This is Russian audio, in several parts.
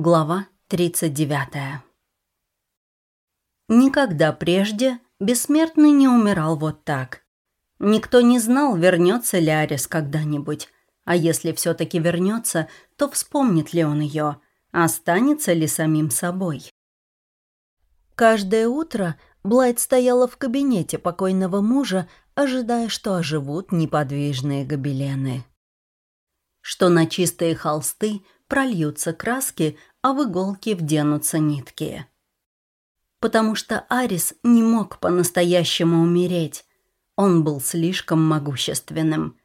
Глава 39 Никогда прежде бессмертный не умирал вот так. Никто не знал, вернется ли Арис когда-нибудь, а если все-таки вернется, то вспомнит ли он ее, останется ли самим собой. Каждое утро Блайт стояла в кабинете покойного мужа, ожидая, что оживут неподвижные гобелены. Что на чистые холсты – прольются краски, а в иголки вденутся нитки. Потому что Арис не мог по-настоящему умереть. Он был слишком могущественным,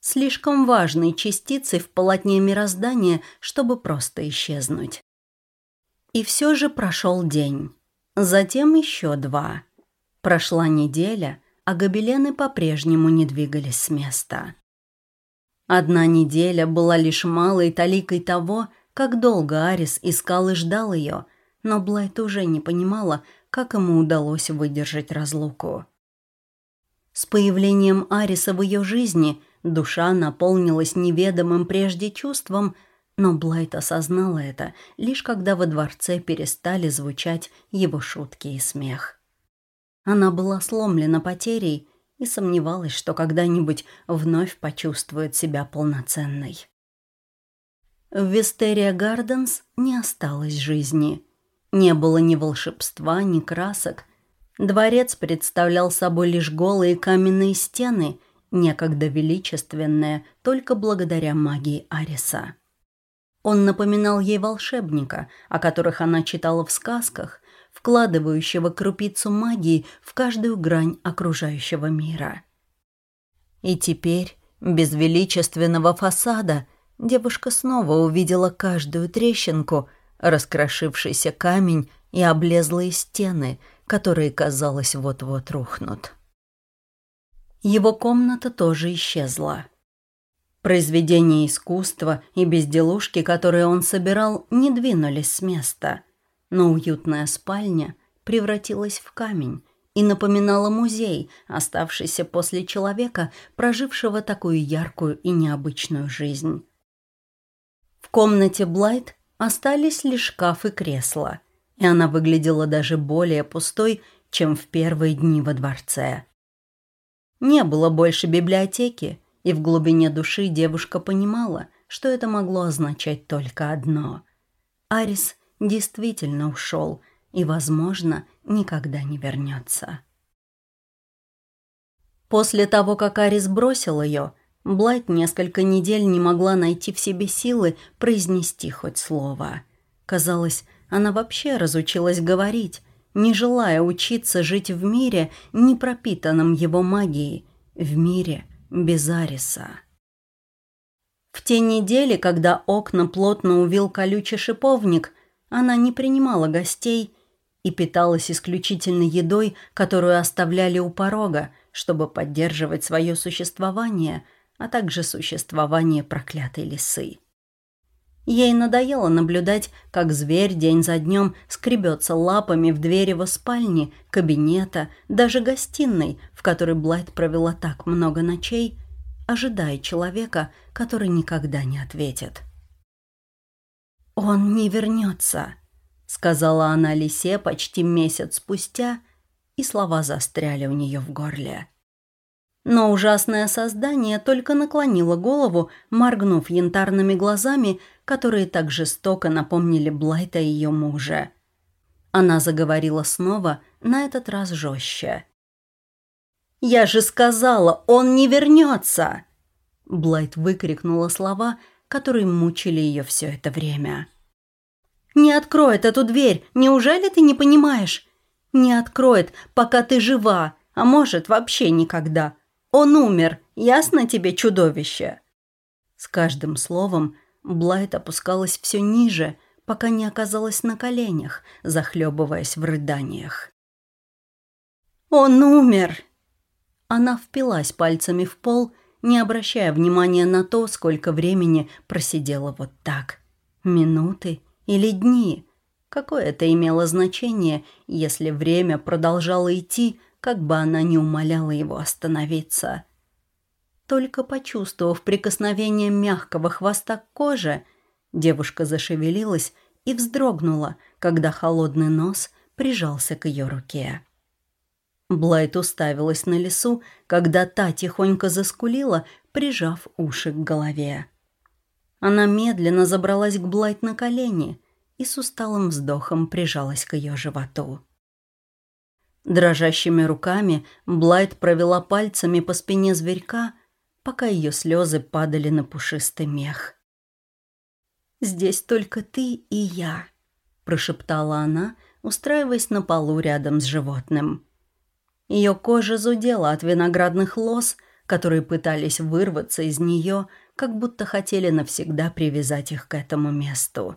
слишком важной частицей в полотне мироздания, чтобы просто исчезнуть. И все же прошел день. Затем еще два. Прошла неделя, а гобелены по-прежнему не двигались с места. Одна неделя была лишь малой таликой того, как долго Арис искал и ждал ее, но Блайт уже не понимала, как ему удалось выдержать разлуку. С появлением Ариса в ее жизни душа наполнилась неведомым прежде чувством, но Блайт осознала это, лишь когда во дворце перестали звучать его шутки и смех. Она была сломлена потерей и сомневалась, что когда-нибудь вновь почувствует себя полноценной. В Вестерия Гарденс не осталось жизни. Не было ни волшебства, ни красок. Дворец представлял собой лишь голые каменные стены, некогда величественные, только благодаря магии Ариса. Он напоминал ей волшебника, о которых она читала в сказках, вкладывающего крупицу магии в каждую грань окружающего мира. И теперь, без величественного фасада, девушка снова увидела каждую трещинку, раскрошившийся камень и облезлые стены, которые, казалось, вот-вот рухнут. Его комната тоже исчезла. Произведения искусства и безделушки, которые он собирал, не двинулись с места – но уютная спальня превратилась в камень и напоминала музей, оставшийся после человека, прожившего такую яркую и необычную жизнь. В комнате Блайт остались лишь шкаф и кресло, и она выглядела даже более пустой, чем в первые дни во дворце. Не было больше библиотеки, и в глубине души девушка понимала, что это могло означать только одно. Арис действительно ушел и, возможно, никогда не вернется. После того, как Арис бросил ее, Блайт несколько недель не могла найти в себе силы произнести хоть слово. Казалось, она вообще разучилась говорить, не желая учиться жить в мире, не пропитанном его магией, в мире без Ариса. В те недели, когда окна плотно увил колючий шиповник, она не принимала гостей и питалась исключительно едой, которую оставляли у порога, чтобы поддерживать свое существование, а также существование проклятой лисы. Ей надоело наблюдать, как зверь день за днем скребется лапами в двери его спальни, кабинета, даже гостиной, в которой Блайт провела так много ночей, ожидая человека, который никогда не ответит. «Он не вернется», — сказала она лисе почти месяц спустя, и слова застряли у нее в горле. Но ужасное создание только наклонило голову, моргнув янтарными глазами, которые так жестоко напомнили Блайта ее мужа. Она заговорила снова, на этот раз жестче. «Я же сказала, он не вернется!» Блайт выкрикнула слова, которые мучили ее все это время. «Не откроет эту дверь, неужели ты не понимаешь? Не откроет, пока ты жива, а может, вообще никогда. Он умер, ясно тебе, чудовище?» С каждым словом Блайт опускалась все ниже, пока не оказалась на коленях, захлебываясь в рыданиях. «Он умер!» Она впилась пальцами в пол не обращая внимания на то, сколько времени просидела вот так. Минуты или дни. Какое это имело значение, если время продолжало идти, как бы она ни умоляла его остановиться. Только почувствовав прикосновение мягкого хвоста к коже, девушка зашевелилась и вздрогнула, когда холодный нос прижался к ее руке. Блайт уставилась на лесу, когда та тихонько заскулила, прижав уши к голове. Она медленно забралась к Блайт на колени и с усталым вздохом прижалась к ее животу. Дрожащими руками Блайт провела пальцами по спине зверька, пока ее слезы падали на пушистый мех. «Здесь только ты и я», — прошептала она, устраиваясь на полу рядом с животным. Ее кожа зудела от виноградных лоз, которые пытались вырваться из нее, как будто хотели навсегда привязать их к этому месту.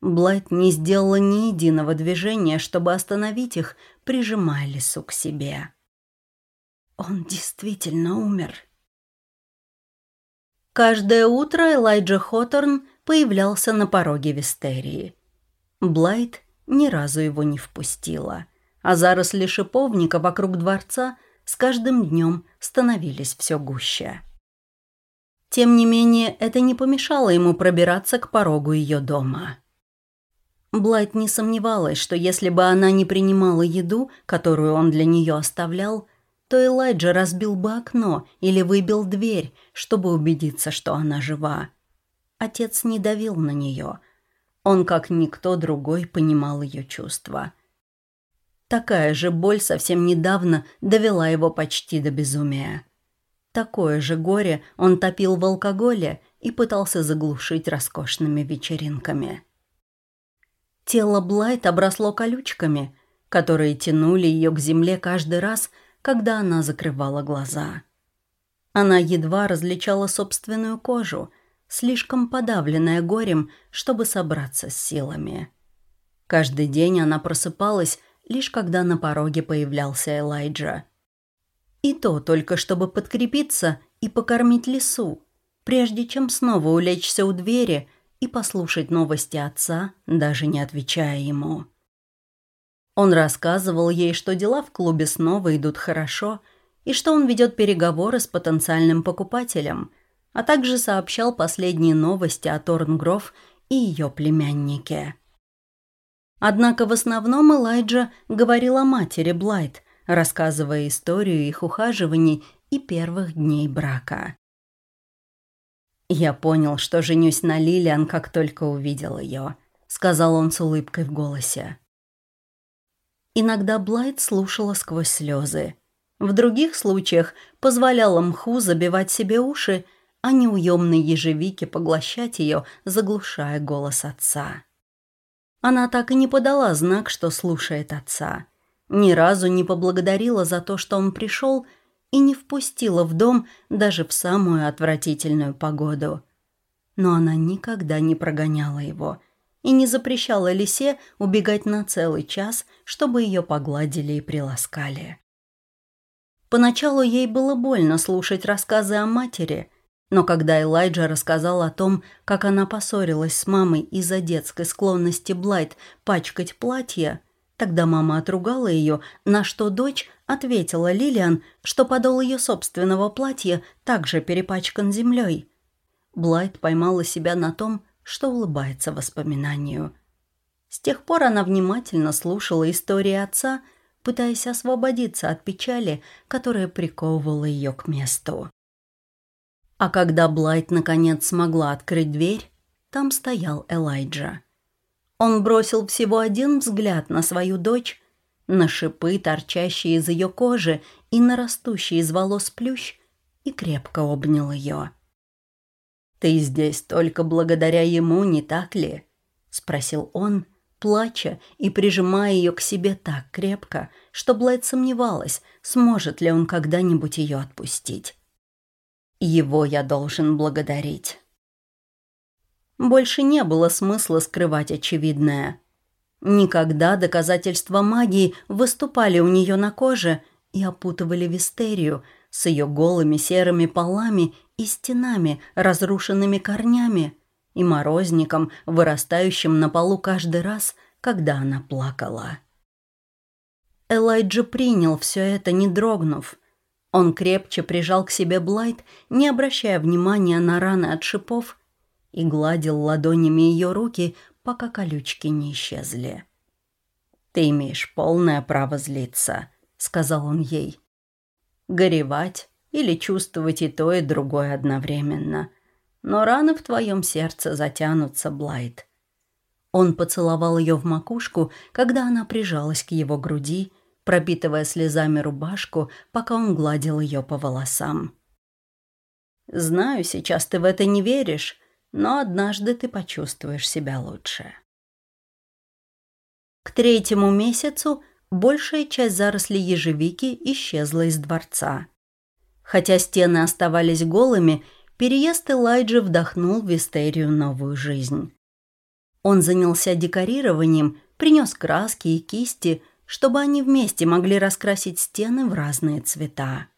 Блайт не сделала ни единого движения, чтобы остановить их, прижимая лесу к себе. Он действительно умер. Каждое утро Элайджа Хоторн появлялся на пороге Вистерии. Блайт ни разу его не впустила, а заросли шиповника вокруг дворца с каждым днем становились все гуще. Тем не менее, это не помешало ему пробираться к порогу ее дома. Блайт не сомневалась, что если бы она не принимала еду, которую он для нее оставлял, то Элайджа разбил бы окно или выбил дверь, чтобы убедиться, что она жива. Отец не давил на нее. Он, как никто другой, понимал ее чувства. Такая же боль совсем недавно довела его почти до безумия. Такое же горе он топил в алкоголе и пытался заглушить роскошными вечеринками. Тело Блайт обросло колючками, которые тянули ее к земле каждый раз, когда она закрывала глаза. Она едва различала собственную кожу, слишком подавленная горем, чтобы собраться с силами. Каждый день она просыпалась, лишь когда на пороге появлялся Элайджа. И то только чтобы подкрепиться и покормить лису, прежде чем снова улечься у двери – и послушать новости отца, даже не отвечая ему. Он рассказывал ей, что дела в клубе снова идут хорошо и что он ведет переговоры с потенциальным покупателем, а также сообщал последние новости о Торнгров и ее племяннике. Однако в основном Элайджа говорил о матери Блайт, рассказывая историю их ухаживаний и первых дней брака. «Я понял, что женюсь на Лилиан, как только увидел ее», — сказал он с улыбкой в голосе. Иногда Блайт слушала сквозь слезы. В других случаях позволяла мху забивать себе уши, а неуемной ежевике поглощать ее, заглушая голос отца. Она так и не подала знак, что слушает отца. Ни разу не поблагодарила за то, что он пришел, и не впустила в дом даже в самую отвратительную погоду. Но она никогда не прогоняла его и не запрещала лисе убегать на целый час, чтобы ее погладили и приласкали. Поначалу ей было больно слушать рассказы о матери, но когда Элайджа рассказал о том, как она поссорилась с мамой из-за детской склонности Блайт пачкать платья, тогда мама отругала ее, на что дочь ответила Лилиан, что подол ее собственного платья также перепачкан землей. Блайт поймала себя на том, что улыбается воспоминанию. С тех пор она внимательно слушала истории отца, пытаясь освободиться от печали, которая приковывала ее к месту. А когда Блайт наконец смогла открыть дверь, там стоял Элайджа. Он бросил всего один взгляд на свою дочь на шипы, торчащие из ее кожи, и на растущий из волос плющ, и крепко обнял ее. «Ты здесь только благодаря ему, не так ли?» — спросил он, плача и прижимая ее к себе так крепко, что Блайт сомневалась, сможет ли он когда-нибудь ее отпустить. «Его я должен благодарить». Больше не было смысла скрывать очевидное. Никогда доказательства магии выступали у нее на коже и опутывали Вистерию с ее голыми серыми полами и стенами, разрушенными корнями, и морозником, вырастающим на полу каждый раз, когда она плакала. Элайджа принял все это, не дрогнув. Он крепче прижал к себе Блайт, не обращая внимания на раны от шипов, и гладил ладонями ее руки, пока колючки не исчезли. «Ты имеешь полное право злиться», — сказал он ей. «Горевать или чувствовать и то, и другое одновременно. Но раны в твоем сердце затянутся, Блайт». Он поцеловал ее в макушку, когда она прижалась к его груди, пропитывая слезами рубашку, пока он гладил ее по волосам. «Знаю, сейчас ты в это не веришь, но однажды ты почувствуешь себя лучше». К третьему месяцу большая часть зарослей ежевики исчезла из дворца. Хотя стены оставались голыми, переезд Элайджи вдохнул в Вистерию новую жизнь. Он занялся декорированием, принес краски и кисти, чтобы они вместе могли раскрасить стены в разные цвета.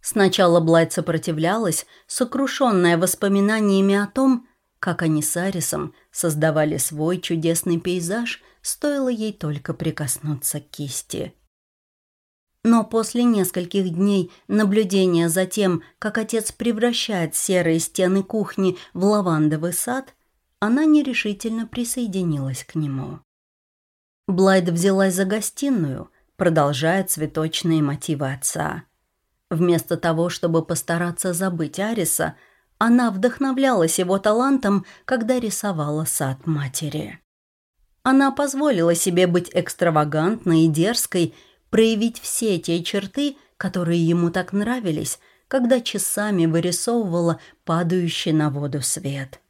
Сначала Блайт сопротивлялась, сокрушенная воспоминаниями о том, как они с Арисом создавали свой чудесный пейзаж, стоило ей только прикоснуться к кисти. Но после нескольких дней наблюдения за тем, как отец превращает серые стены кухни в лавандовый сад, она нерешительно присоединилась к нему. Блайд взялась за гостиную, продолжая цветочные мотивы отца. Вместо того, чтобы постараться забыть Ариса, она вдохновлялась его талантом, когда рисовала сад матери. Она позволила себе быть экстравагантной и дерзкой, проявить все те черты, которые ему так нравились, когда часами вырисовывала падающий на воду свет.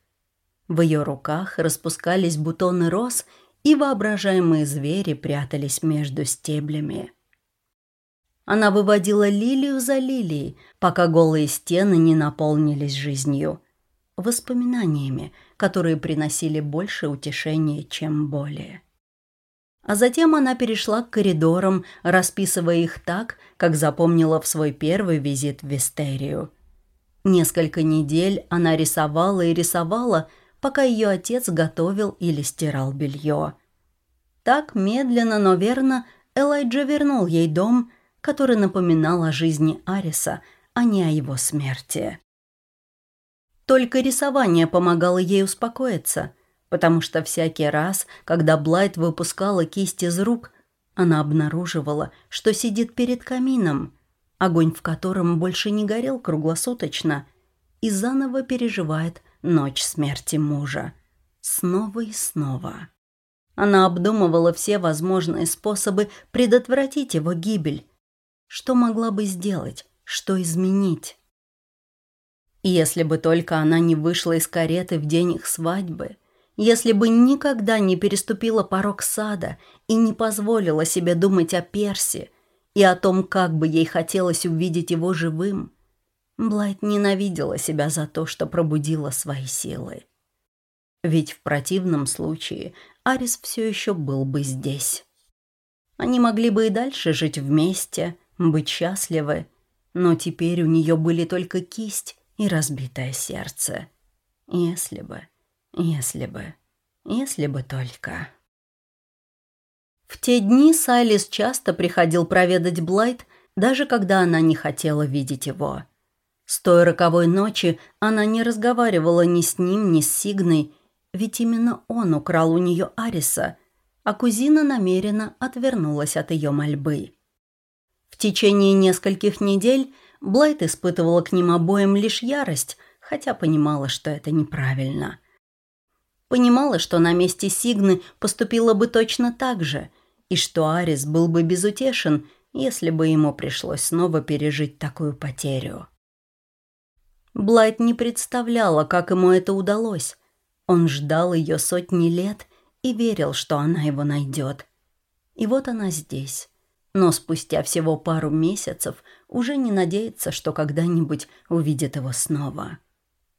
В ее руках распускались бутоны роз, и воображаемые звери прятались между стеблями. Она выводила лилию за лилией, пока голые стены не наполнились жизнью, воспоминаниями, которые приносили больше утешения, чем боли. А затем она перешла к коридорам, расписывая их так, как запомнила в свой первый визит в Вистерию. Несколько недель она рисовала и рисовала, пока ее отец готовил или стирал белье. Так медленно, но верно Элайджа вернул ей дом, который напоминал о жизни Ариса, а не о его смерти. Только рисование помогало ей успокоиться, потому что всякий раз, когда Блайт выпускала кисть из рук, она обнаруживала, что сидит перед камином, огонь в котором больше не горел круглосуточно, и заново переживает ночь смерти мужа. Снова и снова. Она обдумывала все возможные способы предотвратить его гибель. Что могла бы сделать? Что изменить? Если бы только она не вышла из кареты в день их свадьбы, если бы никогда не переступила порог сада и не позволила себе думать о Персе и о том, как бы ей хотелось увидеть его живым, Блайт ненавидела себя за то, что пробудила свои силы. Ведь в противном случае Арис все еще был бы здесь. Они могли бы и дальше жить вместе, быть счастливы, но теперь у нее были только кисть и разбитое сердце. Если бы, если бы, если бы только... В те дни Сайлис часто приходил проведать Блайт, даже когда она не хотела видеть его. С той роковой ночи она не разговаривала ни с ним, ни с Сигной, ведь именно он украл у нее Ариса, а кузина намеренно отвернулась от ее мольбы. В течение нескольких недель Блайт испытывала к ним обоим лишь ярость, хотя понимала, что это неправильно. Понимала, что на месте Сигны поступила бы точно так же, и что Арис был бы безутешен, если бы ему пришлось снова пережить такую потерю. Блайт не представляла, как ему это удалось. Он ждал ее сотни лет и верил, что она его найдет. И вот она здесь. Но спустя всего пару месяцев уже не надеется, что когда-нибудь увидит его снова.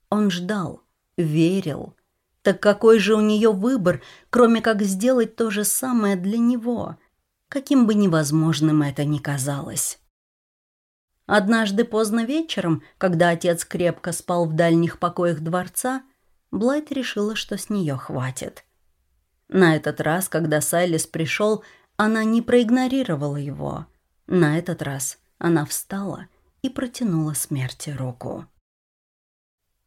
Он ждал, верил. Так какой же у нее выбор, кроме как сделать то же самое для него, каким бы невозможным это ни казалось? Однажды поздно вечером, когда отец крепко спал в дальних покоях дворца, Блайт решила, что с нее хватит. На этот раз, когда Сайлис пришел, она не проигнорировала его. На этот раз она встала и протянула смерти руку.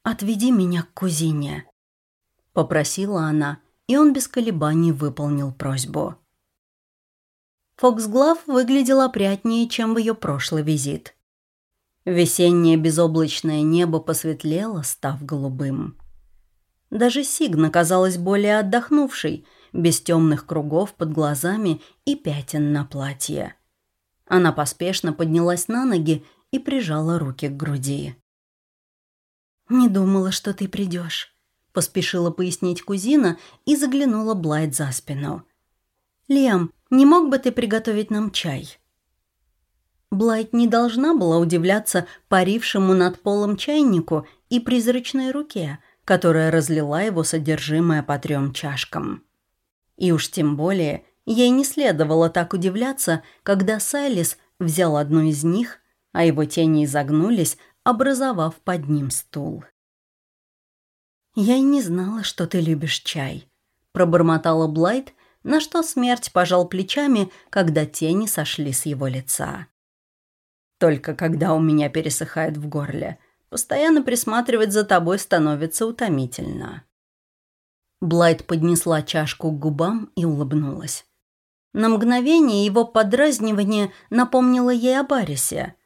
«Отведи меня к кузине», — попросила она и он без колебаний выполнил просьбу. Фоксглав выглядел опрятнее, чем в ее прошлый визит. Весеннее безоблачное небо посветлело, став голубым. Даже Сигна казалась более отдохнувшей, без темных кругов под глазами и пятен на платье. Она поспешно поднялась на ноги и прижала руки к груди. «Не думала, что ты придешь», — поспешила пояснить кузина и заглянула Блайт за спину. «Лиам, не мог бы ты приготовить нам чай?» Блайт не должна была удивляться парившему над полом чайнику и призрачной руке, которая разлила его содержимое по трем чашкам. И уж тем более ей не следовало так удивляться, когда Сайлис взял одну из них, а его тени изогнулись, образовав под ним стул. «Я и не знала, что ты любишь чай», — пробормотала Блайт, на что смерть пожал плечами, когда тени сошли с его лица. Только когда у меня пересыхает в горле. Постоянно присматривать за тобой становится утомительно». Блайт поднесла чашку к губам и улыбнулась. На мгновение его подразнивание напомнило ей о Барисе.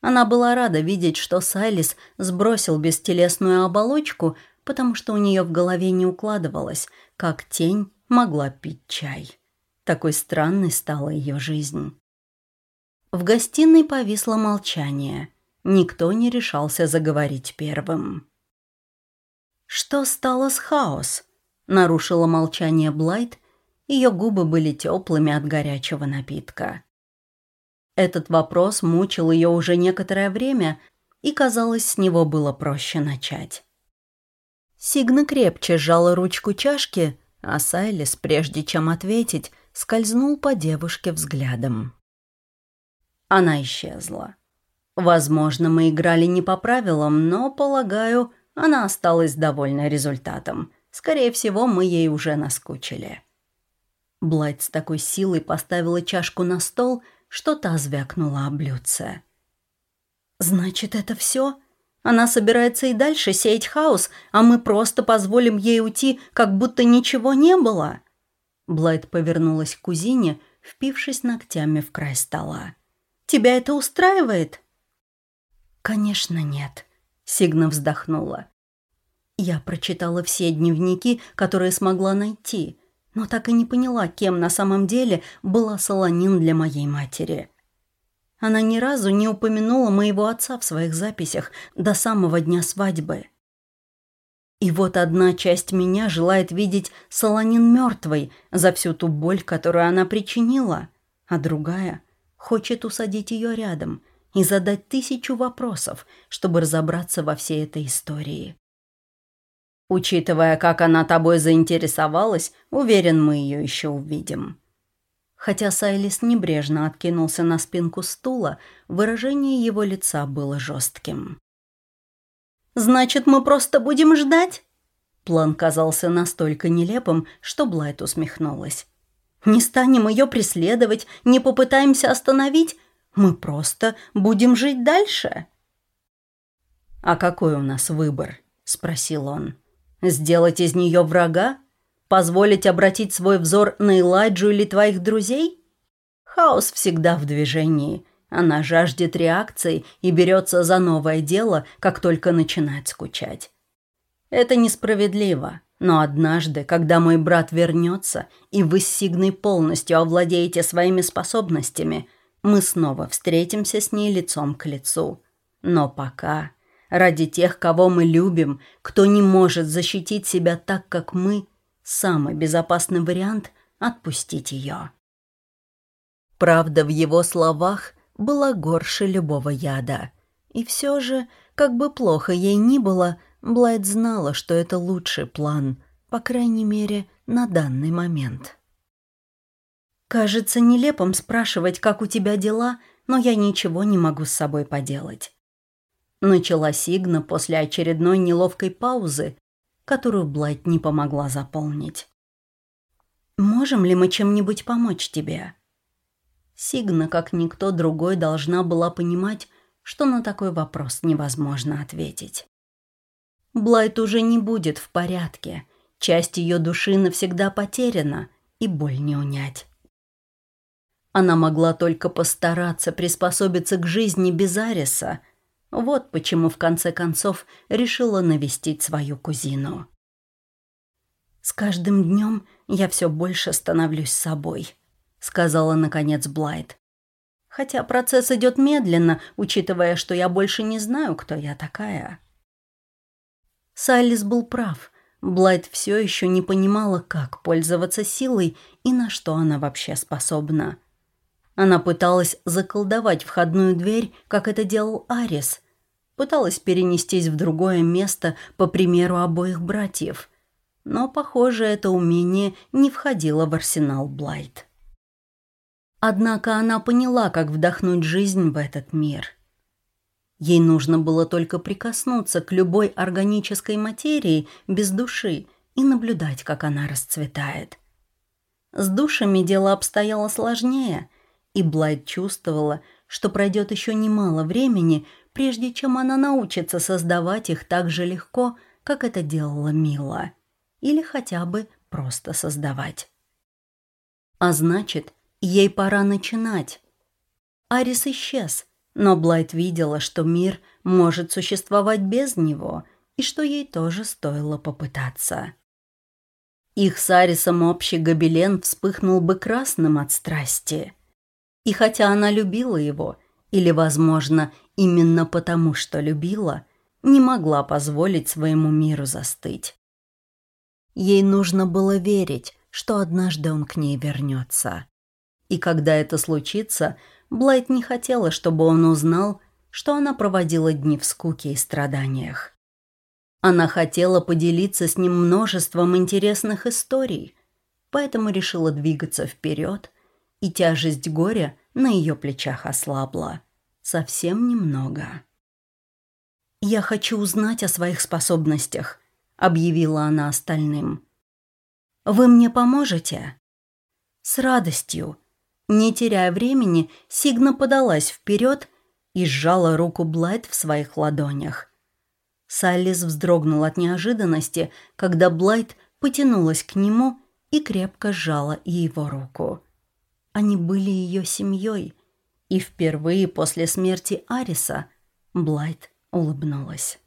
Она была рада видеть, что Сайлис сбросил бестелесную оболочку, потому что у нее в голове не укладывалось, как тень могла пить чай. Такой странной стала ее жизнь. В гостиной повисло молчание. Никто не решался заговорить первым. «Что стало с хаос?» — нарушила молчание Блайт. Ее губы были теплыми от горячего напитка. Этот вопрос мучил ее уже некоторое время, и, казалось, с него было проще начать. Сигна крепче сжала ручку чашки, а Сайлис, прежде чем ответить, скользнул по девушке взглядом. Она исчезла. Возможно, мы играли не по правилам, но, полагаю, она осталась довольна результатом. Скорее всего, мы ей уже наскучили. Блайт с такой силой поставила чашку на стол, что та звякнула о блюдце. «Значит, это все? Она собирается и дальше сеять хаос, а мы просто позволим ей уйти, как будто ничего не было?» Блайт повернулась к кузине, впившись ногтями в край стола. Тебя это устраивает?» «Конечно, нет», — Сигна вздохнула. Я прочитала все дневники, которые смогла найти, но так и не поняла, кем на самом деле была Солонин для моей матери. Она ни разу не упомянула моего отца в своих записях до самого дня свадьбы. И вот одна часть меня желает видеть Солонин мертвой за всю ту боль, которую она причинила, а другая хочет усадить ее рядом и задать тысячу вопросов, чтобы разобраться во всей этой истории. Учитывая, как она тобой заинтересовалась, уверен, мы ее еще увидим. Хотя Сайлис небрежно откинулся на спинку стула, выражение его лица было жестким. «Значит, мы просто будем ждать?» План казался настолько нелепым, что Блайт усмехнулась. Не станем ее преследовать, не попытаемся остановить. Мы просто будем жить дальше». «А какой у нас выбор?» – спросил он. «Сделать из нее врага? Позволить обратить свой взор на Элайджу или твоих друзей? Хаос всегда в движении. Она жаждет реакции и берется за новое дело, как только начинает скучать. Это несправедливо. Но однажды, когда мой брат вернется, и вы с Сигной полностью овладеете своими способностями, мы снова встретимся с ней лицом к лицу. Но пока, ради тех, кого мы любим, кто не может защитить себя так, как мы, самый безопасный вариант — отпустить ее. Правда в его словах была горше любого яда. И все же, как бы плохо ей ни было — Блайт знала, что это лучший план, по крайней мере, на данный момент. «Кажется нелепым спрашивать, как у тебя дела, но я ничего не могу с собой поделать». Начала Сигна после очередной неловкой паузы, которую Блайт не помогла заполнить. «Можем ли мы чем-нибудь помочь тебе?» Сигна, как никто другой, должна была понимать, что на такой вопрос невозможно ответить. Блайт уже не будет в порядке, Часть ее души навсегда потеряна, и боль не унять. Она могла только постараться приспособиться к жизни без Ариса. Вот почему в конце концов решила навестить свою кузину. «С каждым днем я все больше становлюсь собой», — сказала наконец Блайт. «Хотя процесс идет медленно, учитывая, что я больше не знаю, кто я такая». Сайлис был прав. Блайт все еще не понимала, как пользоваться силой и на что она вообще способна. Она пыталась заколдовать входную дверь, как это делал Арис. Пыталась перенестись в другое место, по примеру обоих братьев. Но, похоже, это умение не входило в арсенал Блайт. Однако она поняла, как вдохнуть жизнь в этот мир. Ей нужно было только прикоснуться к любой органической материи без души и наблюдать, как она расцветает. С душами дело обстояло сложнее – и Блайт чувствовала, что пройдет еще немало времени, прежде чем она научится создавать их так же легко, как это делала Мила. Или хотя бы просто создавать. А значит, ей пора начинать. Арис исчез, но Блайт видела, что мир может существовать без него, и что ей тоже стоило попытаться. Их с Арисом общий гобелен вспыхнул бы красным от страсти – и хотя она любила его, или, возможно, именно потому, что любила, не могла позволить своему миру застыть. Ей нужно было верить, что однажды он к ней вернется. И когда это случится, Блайт не хотела, чтобы он узнал, что она проводила дни в скуке и страданиях. Она хотела поделиться с ним множеством интересных историй, поэтому решила двигаться вперед и тяжесть горя на ее плечах ослабла. Совсем немного. «Я хочу узнать о своих способностях», — объявила она остальным. «Вы мне поможете?» «С радостью». Не теряя времени, Сигна подалась вперед и сжала руку Блайт в своих ладонях. Саллис вздрогнул от неожиданности, когда Блайт потянулась к нему и крепко сжала и его руку. Они были ее семьей, и впервые после смерти Ариса Блайт улыбнулась.